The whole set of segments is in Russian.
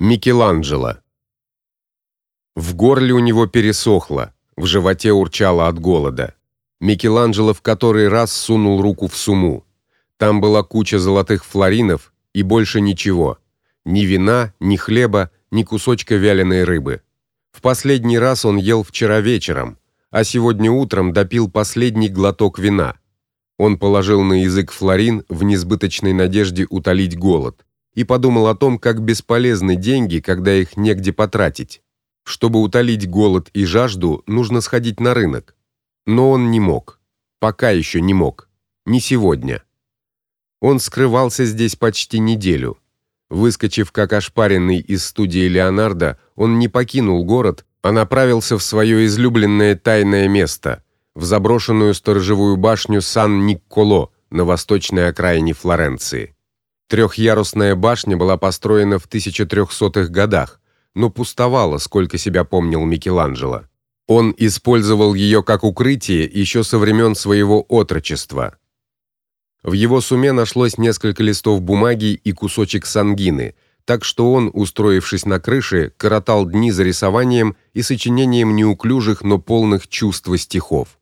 Микеланджело. В горле у него пересохло, в животе урчало от голода. Микеланджело в который раз сунул руку в сумму. Там была куча золотых флоринов и больше ничего. Ни вина, ни хлеба, ни кусочка вяленой рыбы. В последний раз он ел вчера вечером, а сегодня утром допил последний глоток вина. Он положил на язык флорин в несбыточной надежде утолить голод и подумал о том, как бесполезны деньги, когда их негде потратить. Чтобы утолить голод и жажду, нужно сходить на рынок. Но он не мог. Пока еще не мог. Не сегодня. Он скрывался здесь почти неделю. Выскочив как ошпаренный из студии Леонардо, он не покинул город, а направился в свое излюбленное тайное место, в заброшенную сторожевую башню Сан-Никколо на восточной окраине Флоренции. Трехъярусная башня была построена в 1300-х годах, но пустовала, сколько себя помнил Микеланджело. Он использовал ее как укрытие еще со времен своего отрочества. В его суме нашлось несколько листов бумаги и кусочек сангины, так что он, устроившись на крыше, коротал дни за рисованием и сочинением неуклюжих, но полных чувства стихов.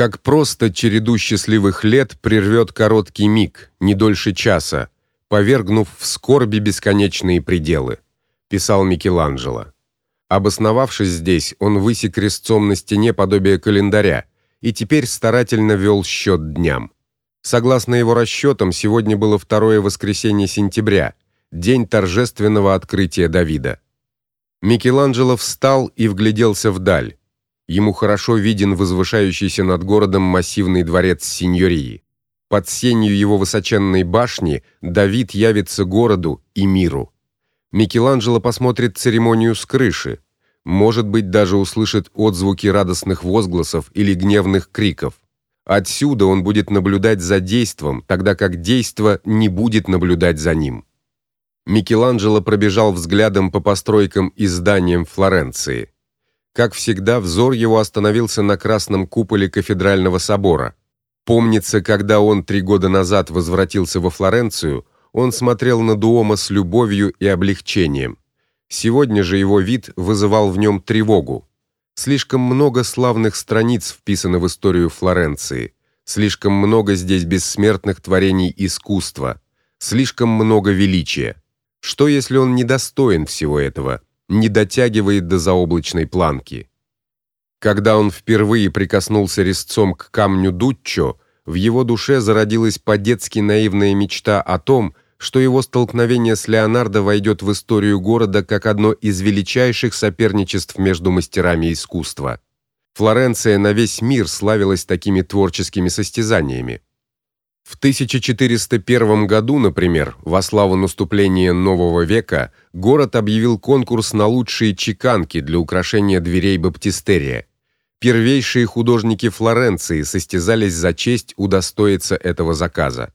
Как просто череду счастливых лет прервет короткий миг, не дольше часа, повергнув в скорби бесконечные пределы, писал Микеланджело. Обосновавшись здесь, он высек резцом на стене подобие календаря и теперь старательно вел счет дням. Согласно его расчетам, сегодня было второе воскресенье сентября, день торжественного открытия Давида. Микеланджело встал и вгляделся вдаль. Ему хорошо виден возвышающийся над городом массивный дворец сеньории. Под сенью его высоченной башни Давид явится городу и миру. Микеланджело посмотрит церемонию с крыши, может быть, даже услышит отзвуки радостных возгласов или гневных криков. Отсюда он будет наблюдать за действом, тогда как действо не будет наблюдать за ним. Микеланджело пробежал взглядом по постройкам и зданиям Флоренции. Как всегда, взор его остановился на красном куполе кафедрального собора. Помнится, когда он три года назад возвратился во Флоренцию, он смотрел на Дуомо с любовью и облегчением. Сегодня же его вид вызывал в нем тревогу. Слишком много славных страниц вписано в историю Флоренции. Слишком много здесь бессмертных творений искусства, слишком много величия. Что если он недостоин всего этого, не дотягивает до заоблачной планки? Когда он впервые прикоснулся резцом к камню Дуччо, в его душе зародилась по-детски наивная мечта о том, что его столкновение с Леонардо войдет в историю города как одно из величайших соперничеств между мастерами искусства. Флоренция на весь мир славилась такими творческими состязаниями. В 1401 году, например, во славу наступления нового века, город объявил конкурс на лучшие чеканки для украшения дверей баптистерия. Первейшие художники Флоренции состязались за честь удостоиться этого заказа.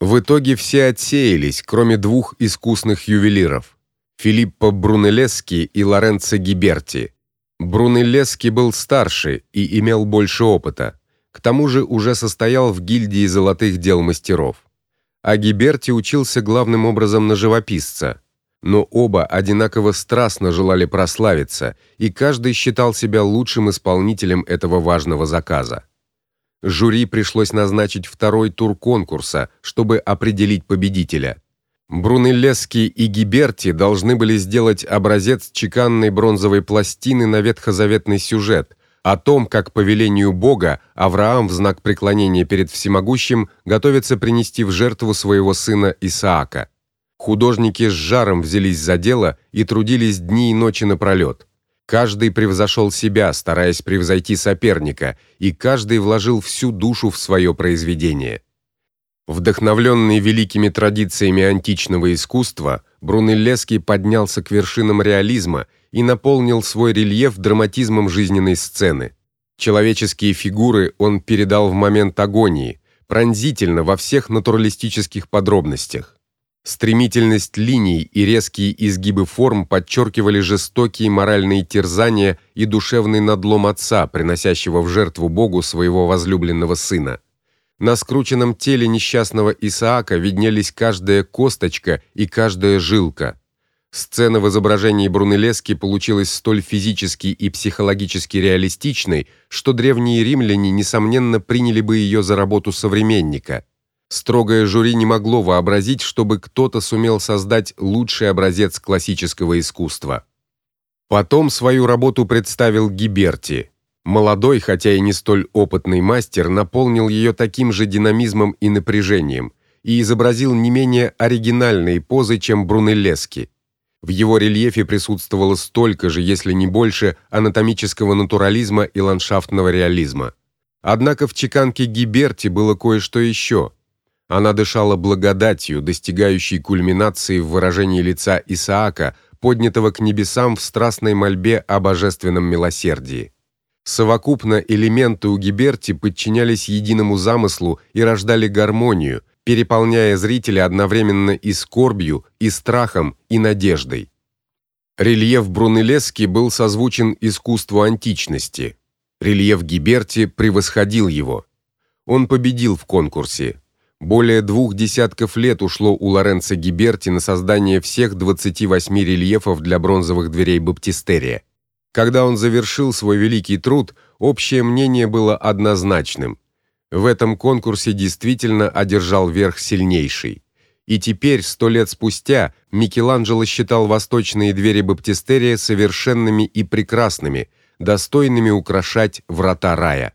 В итоге все отсеялись, кроме двух искусных ювелиров Филиппо Брунеллески и Лоренцо Гиберти. Брунеллески был старше и имел больше опыта. К тому же уже состоял в гильдии золотых дел мастеров. А Гиберти учился главным образом на живописца но оба одинаково страстно желали прославиться, и каждый считал себя лучшим исполнителем этого важного заказа. Жюри пришлось назначить второй тур конкурса, чтобы определить победителя. Брунеллески и Гиберти должны были сделать образец чеканной бронзовой пластины на ветхозаветный сюжет о том, как по велению Бога Авраам в знак преклонения перед всемогущим готовится принести в жертву своего сына Исаака. Художники с жаром взялись за дело и трудились дни и ночи напролет. Каждый превзошел себя, стараясь превзойти соперника, и каждый вложил всю душу в свое произведение. Вдохновленный великими традициями античного искусства, Брунеллески поднялся к вершинам реализма и наполнил свой рельеф драматизмом жизненной сцены. Человеческие фигуры он передал в момент агонии, пронзительно во всех натуралистических подробностях. Стремительность линий и резкие изгибы форм подчеркивали жестокие моральные терзания и душевный надлом отца, приносящего в жертву Богу своего возлюбленного сына. На скрученном теле несчастного Исаака виднелись каждая косточка и каждая жилка. Сцена в изображении Брунеллески получилась столь физически и психологически реалистичной, что древние римляне несомненно приняли бы ее за работу современника. Строгое жюри не могло вообразить, чтобы кто-то сумел создать лучший образец классического искусства. Потом свою работу представил Гиберти. Молодой, хотя и не столь опытный мастер, наполнил ее таким же динамизмом и напряжением и изобразил не менее оригинальные позы, чем Брунеллески. В его рельефе присутствовало столько же, если не больше, анатомического натурализма и ландшафтного реализма. Однако в чеканке Гиберти было кое-что еще. Она дышала благодатью, достигающей кульминации в выражении лица Исаака, поднятого к небесам в страстной мольбе о божественном милосердии. Совокупно элементы у Гиберти подчинялись единому замыслу и рождали гармонию – переполняя зрителя одновременно и скорбью, и страхом, и надеждой. Рельеф Брунеллески был созвучен искусству античности. Рельеф Гиберти превосходил его. Он победил в конкурсе. Более двух десятков лет ушло у Лоренцо Гиберти на создание всех 28 рельефов для бронзовых дверей баптистерия. Когда он завершил свой великий труд, общее мнение было однозначным. В этом конкурсе действительно одержал верх сильнейший. И теперь, сто лет спустя, Микеланджело считал восточные двери баптистерия совершенными и прекрасными, достойными украшать врата рая.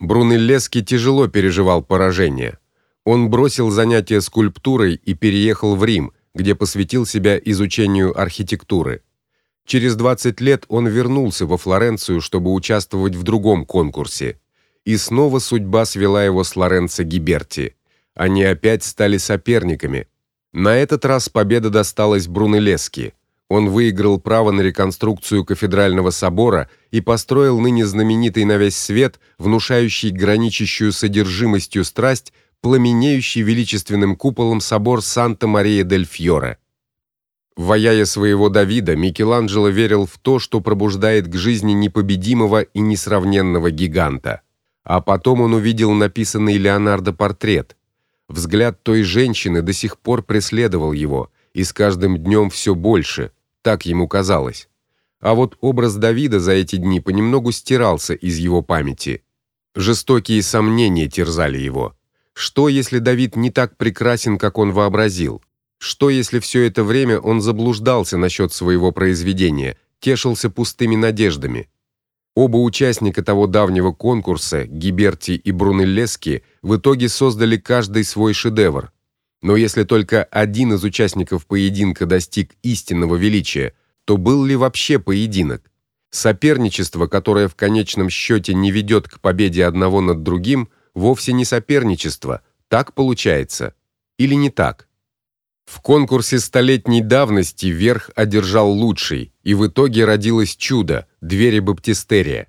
Брунеллески тяжело переживал поражение. Он бросил занятия скульптурой и переехал в Рим, где посвятил себя изучению архитектуры. Через 20 лет он вернулся во Флоренцию, чтобы участвовать в другом конкурсе и снова судьба свела его с Лоренцо Гиберти. Они опять стали соперниками. На этот раз победа досталась Брунеллески. Он выиграл право на реконструкцию кафедрального собора и построил ныне знаменитый на весь свет, внушающий граничащую содержимостью страсть, пламенеющий величественным куполом собор Санта-Мария-дель-Фьоре. В ваяе своего Давида Микеланджело верил в то, что пробуждает к жизни непобедимого и несравненного гиганта. А потом он увидел написанный Леонардо портрет. Взгляд той женщины до сих пор преследовал его, и с каждым днем все больше, так ему казалось. А вот образ Давида за эти дни понемногу стирался из его памяти. Жестокие сомнения терзали его. Что если Давид не так прекрасен, как он вообразил? Что если все это время он заблуждался насчет своего произведения, тешился пустыми надеждами? Оба участника того давнего конкурса, Гиберти и Брунеллески, в итоге создали каждый свой шедевр. Но если только один из участников поединка достиг истинного величия, то был ли вообще поединок? Соперничество, которое в конечном счете не ведет к победе одного над другим, вовсе не соперничество. Так получается или не так? В конкурсе столетней давности верх одержал лучший, и в итоге родилось чудо двери баптистерия.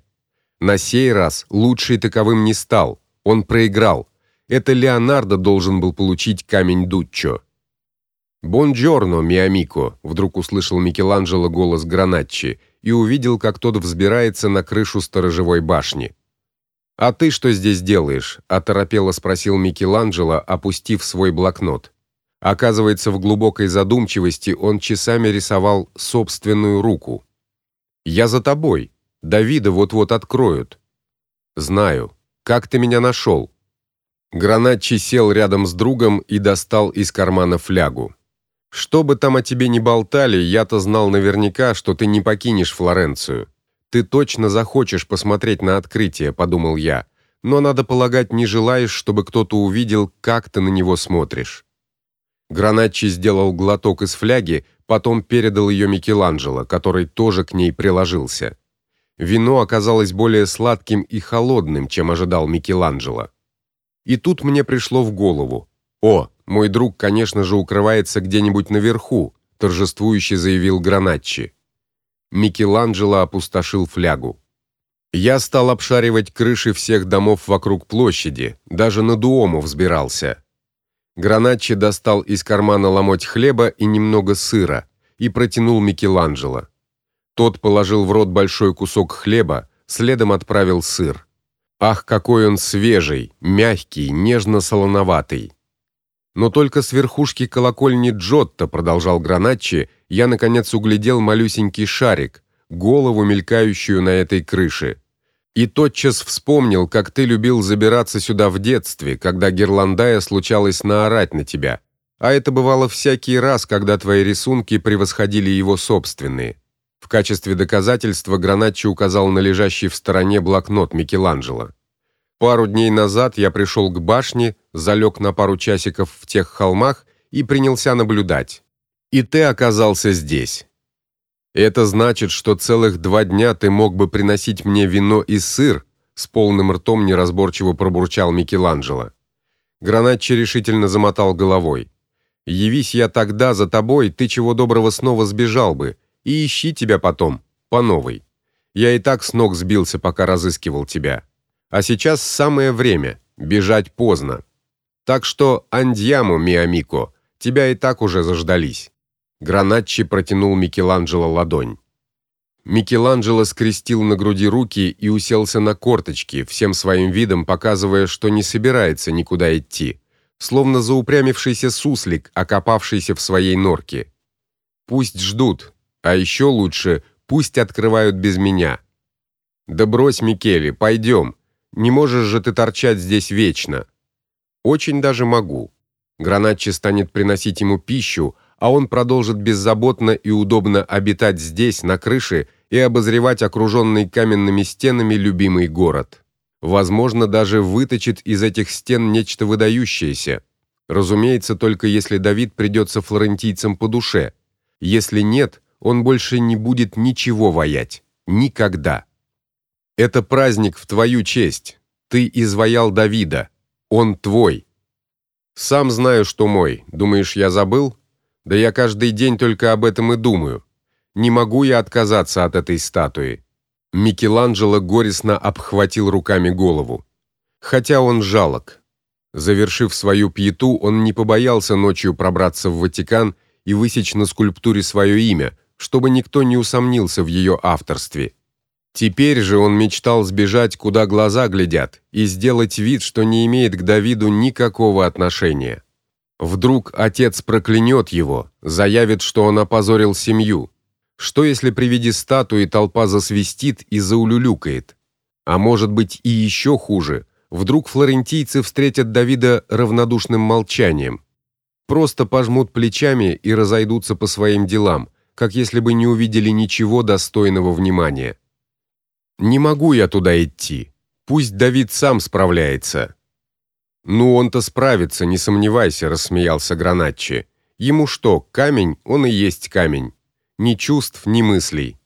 На сей раз лучший таковым не стал. Он проиграл. Это Леонардо должен был получить камень Дуччо. «Бонджорно, миамико», — вдруг услышал Микеланджело голос Граначчи и увидел, как тот взбирается на крышу сторожевой башни. «А ты что здесь делаешь?» — оторопело спросил Микеланджело, опустив свой блокнот. Оказывается, в глубокой задумчивости он часами рисовал собственную руку. Я за тобой. Давида вот-вот откроют. Знаю. Как ты меня нашел?» Гранатчи сел рядом с другом и достал из кармана флягу. Что бы там о тебе ни болтали, я-то знал наверняка, что ты не покинешь Флоренцию. Ты точно захочешь посмотреть на открытие, подумал я. Но надо полагать, не желаешь, чтобы кто-то увидел, как ты на него смотришь. Граначчи сделал глоток из фляги, потом передал ее Микеланджело, который тоже к ней приложился. Вино оказалось более сладким и холодным, чем ожидал Микеланджело. И тут мне пришло в голову: "О, мой друг, конечно же, укрывается где-нибудь наверху", торжествующе заявил Граначчи. Микеланджело опустошил флягу. Я стал обшаривать крыши всех домов вокруг площади, даже на Дуомо взбирался. Граначчи достал из кармана ломоть хлеба и немного сыра и протянул Микеланджело. Тот положил в рот большой кусок хлеба, следом отправил сыр. Ах, какой он свежий, мягкий, нежно-солоноватый. Но только с верхушки колокольни Джотто, продолжал Граначчи, я наконец углядел малюсенький шарик, голову мелькающую на этой крыше. И тотчас вспомнил, как ты любил забираться сюда в детстве, когда Герландая случалось наорать на тебя. А это бывало всякий раз, когда твои рисунки превосходили его собственные. В качестве доказательства Граначчи указал на лежащий в стороне блокнот Микеланджело. Пару дней назад я пришел к башне, залег на пару часиков в тех холмах и принялся наблюдать. И ты оказался здесь. Это значит, что целых два дня ты мог бы приносить мне вино и сыр, с полным ртом неразборчиво пробурчал Микеланджело. Гранатчи решительно замотал головой. Явись я тогда за тобой, ты чего доброго снова сбежал бы, и ищи тебя потом по новой. Я и так с ног сбился, пока разыскивал тебя. А сейчас самое время, бежать поздно. Так что андьямо, миамико, тебя и так уже заждались. Гранатчи протянул Микеланджело ладонь. Микеланджело скрестил на груди руки и уселся на корточки, всем своим видом показывая, что не собирается никуда идти, словно заупрямившийся суслик, окопавшийся в своей норке. Пусть ждут, а еще лучше пусть открывают без меня. Да брось, Микеле, пойдем. Не можешь же ты торчать здесь вечно. Очень даже могу. Гранатчи станет приносить ему пищу, а он продолжит беззаботно и удобно обитать здесь, на крыше, и обозревать окруженный каменными стенами любимый город. Возможно, даже выточит из этих стен нечто выдающееся. Разумеется, только если Давид придется флорентийцам по душе. Если нет, он больше не будет ничего воять. Никогда. Это праздник в твою честь. Ты изваял Давида. Он твой. Сам знаю, что мой. Думаешь, я забыл? Да я каждый день только об этом и думаю. Не могу я отказаться от этой статуи. Микеланджело горестно обхватил руками голову. Хотя он жалок. Завершив свою пьету, он не побоялся ночью пробраться в Ватикан и высечь на скульптуре свое имя, чтобы никто не усомнился в ее авторстве. Теперь же он мечтал сбежать, куда глаза глядят, и сделать вид, что не имеет к Давиду никакого отношения. Вдруг отец проклянет его, заявит, что он опозорил семью. Что если при виде статуи толпа засвистит и заулюлюкает? А может быть и еще хуже, вдруг флорентийцы встретят Давида равнодушным молчанием. Просто пожмут плечами и разойдутся по своим делам, как если бы не увидели ничего достойного внимания. Не могу я туда идти. Пусть Давид сам справляется. Ну он-то справится, не сомневайся, рассмеялся Гранатчи. Ему что, камень, он и есть камень. Ни чувств, ни мыслей.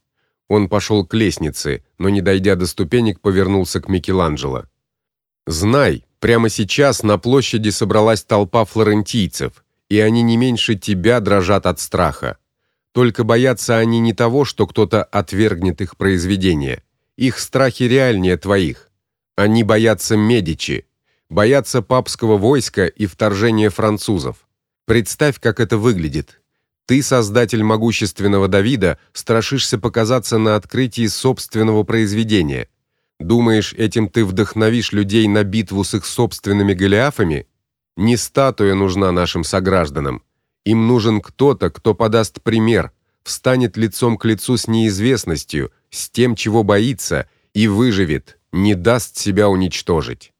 Он пошел к лестнице, но не дойдя до ступенек, повернулся к Микеланджело. Знай, прямо сейчас на площади собралась толпа флорентийцев, и они не меньше тебя дрожат от страха. Только боятся они не того, что кто-то отвергнет их произведение. Их страхи реальнее твоих. Они боятся Медичи, боятся папского войска и вторжения французов. Представь, как это выглядит. Ты, создатель могущественного Давида, страшишься показаться на открытии собственного произведения. Думаешь, этим ты вдохновишь людей на битву с их собственными голиафами? Не статуя нужна нашим согражданам. Им нужен кто-то, кто подаст пример, встанет лицом к лицу с неизвестностью, с тем, чего боится, и выживет, не даст себя уничтожить.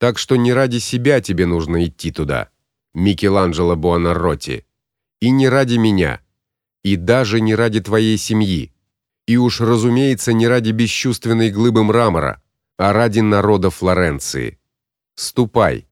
Так что не ради себя тебе нужно идти туда, Микеланджело Буонаротти, и не ради меня, и даже не ради твоей семьи, и уж, разумеется, не ради бесчувственной глыбы мрамора, а ради народа Флоренции. Ступай,